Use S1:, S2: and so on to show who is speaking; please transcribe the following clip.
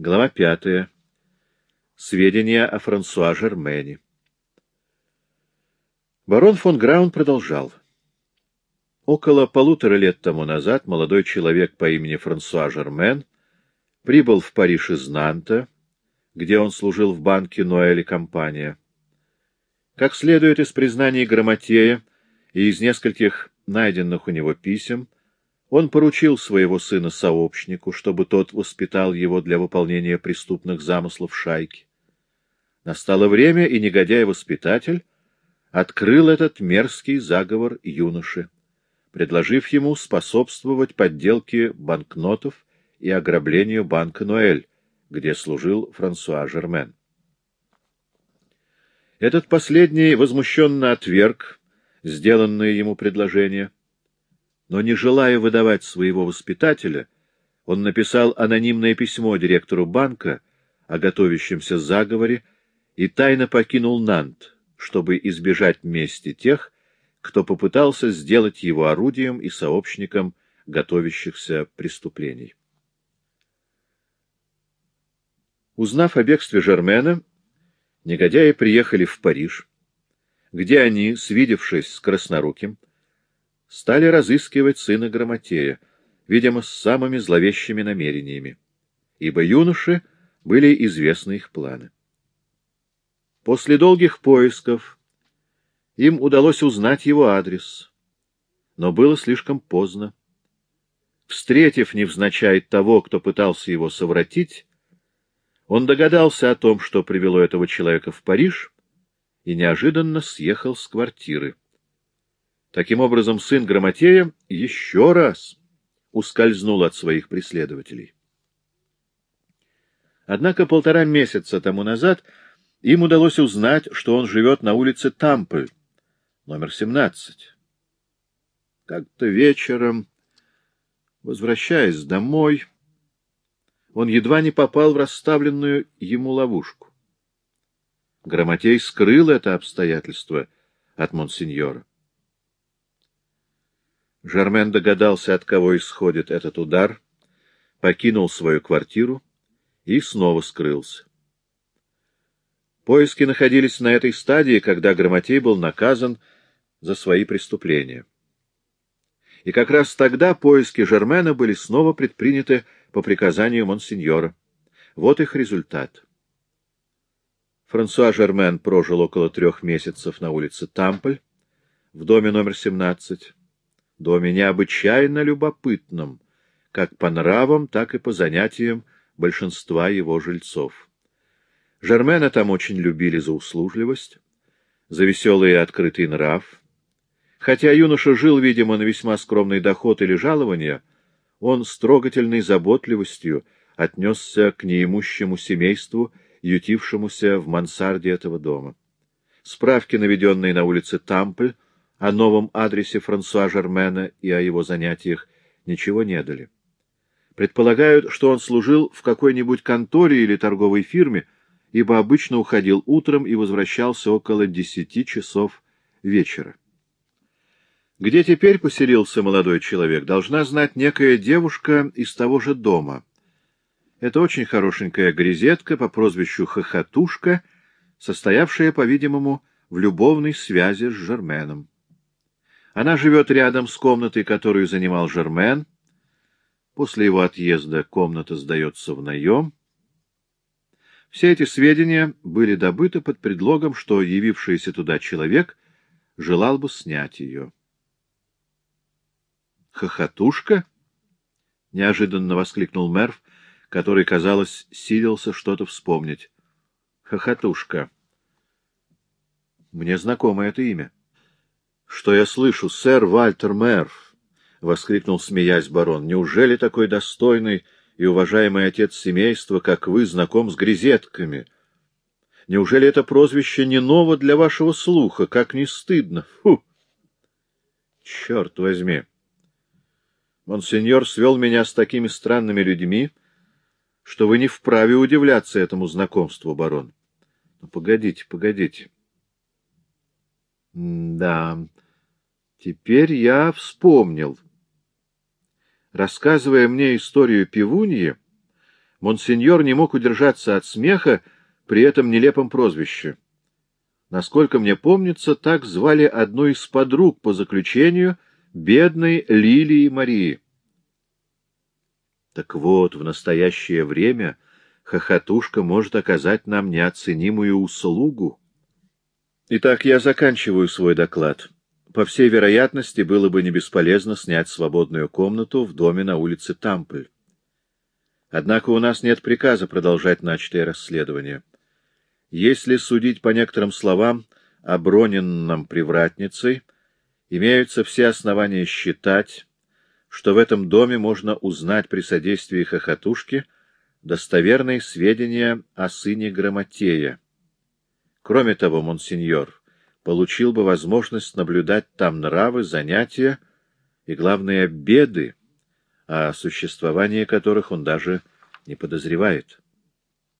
S1: Глава пятая. Сведения о Франсуа Жермене. Барон фон Граун продолжал. Около полутора лет тому назад молодой человек по имени Франсуа Жермен прибыл в Париж из Нанта, где он служил в банке Ноэль и компания. Как следует из признаний Грамотея и из нескольких найденных у него писем, он поручил своего сына сообщнику, чтобы тот воспитал его для выполнения преступных замыслов шайки. Настало время, и негодяй-воспитатель открыл этот мерзкий заговор юноши, предложив ему способствовать подделке банкнотов и ограблению банка Ноэль, где служил Франсуа Жермен. Этот последний возмущенно отверг сделанное ему предложение — но не желая выдавать своего воспитателя, он написал анонимное письмо директору банка о готовящемся заговоре и тайно покинул Нант, чтобы избежать мести тех, кто попытался сделать его орудием и сообщником готовящихся преступлений. Узнав о бегстве Жермена, негодяи приехали в Париж, где они, свидевшись с Красноруким, стали разыскивать сына Грамотея, видимо, с самыми зловещими намерениями, ибо юноше были известны их планы. После долгих поисков им удалось узнать его адрес, но было слишком поздно. Встретив невзначай того, кто пытался его совратить, он догадался о том, что привело этого человека в Париж, и неожиданно съехал с квартиры. Таким образом, сын Грамотея еще раз ускользнул от своих преследователей. Однако полтора месяца тому назад им удалось узнать, что он живет на улице Тампль, номер 17. Как-то вечером, возвращаясь домой, он едва не попал в расставленную ему ловушку. Грамотей скрыл это обстоятельство от монсеньора. Жермен догадался, от кого исходит этот удар, покинул свою квартиру и снова скрылся. Поиски находились на этой стадии, когда Грамотей был наказан за свои преступления. И как раз тогда поиски Жермена были снова предприняты по приказанию монсеньора. Вот их результат. Франсуа Жермен прожил около трех месяцев на улице Тампль, в доме номер 17 доме необычайно любопытном, как по нравам, так и по занятиям большинства его жильцов. Жермена там очень любили за услужливость, за веселый и открытый нрав. Хотя юноша жил, видимо, на весьма скромный доход или жалование, он с трогательной заботливостью отнесся к неимущему семейству, ютившемуся в мансарде этого дома. Справки, наведенные на улице Тампль, о новом адресе Франсуа Жермена и о его занятиях ничего не дали. Предполагают, что он служил в какой-нибудь конторе или торговой фирме, ибо обычно уходил утром и возвращался около десяти часов вечера. Где теперь поселился молодой человек, должна знать некая девушка из того же дома. Это очень хорошенькая грезетка по прозвищу Хохотушка, состоявшая, по-видимому, в любовной связи с Жерменом. Она живет рядом с комнатой, которую занимал Жермен. После его отъезда комната сдается в наем. Все эти сведения были добыты под предлогом, что явившийся туда человек желал бы снять ее. «Хохотушка?» — неожиданно воскликнул Мерв, который, казалось, силился что-то вспомнить. «Хохотушка. Мне знакомо это имя». — Что я слышу, сэр Вальтер Мерв? — воскликнул, смеясь барон. — Неужели такой достойный и уважаемый отец семейства, как вы, знаком с грезетками? Неужели это прозвище не ново для вашего слуха? Как не стыдно! Фу! Черт возьми! Монсеньор свел меня с такими странными людьми, что вы не вправе удивляться этому знакомству, барон. Ну, погодите, погодите. — Да, теперь я вспомнил. Рассказывая мне историю пивуньи, Монсеньор не мог удержаться от смеха при этом нелепом прозвище. Насколько мне помнится, так звали одну из подруг по заключению бедной Лилии Марии. Так вот, в настоящее время хохотушка может оказать нам неоценимую услугу. Итак, я заканчиваю свой доклад. По всей вероятности, было бы не бесполезно снять свободную комнату в доме на улице Тампль. Однако у нас нет приказа продолжать начатое расследование. Если судить по некоторым словам о броненном привратницей, имеются все основания считать, что в этом доме можно узнать при содействии хохотушки достоверные сведения о сыне Грамотея. Кроме того, монсеньор получил бы возможность наблюдать там нравы, занятия и, главное, беды, о существовании которых он даже не подозревает.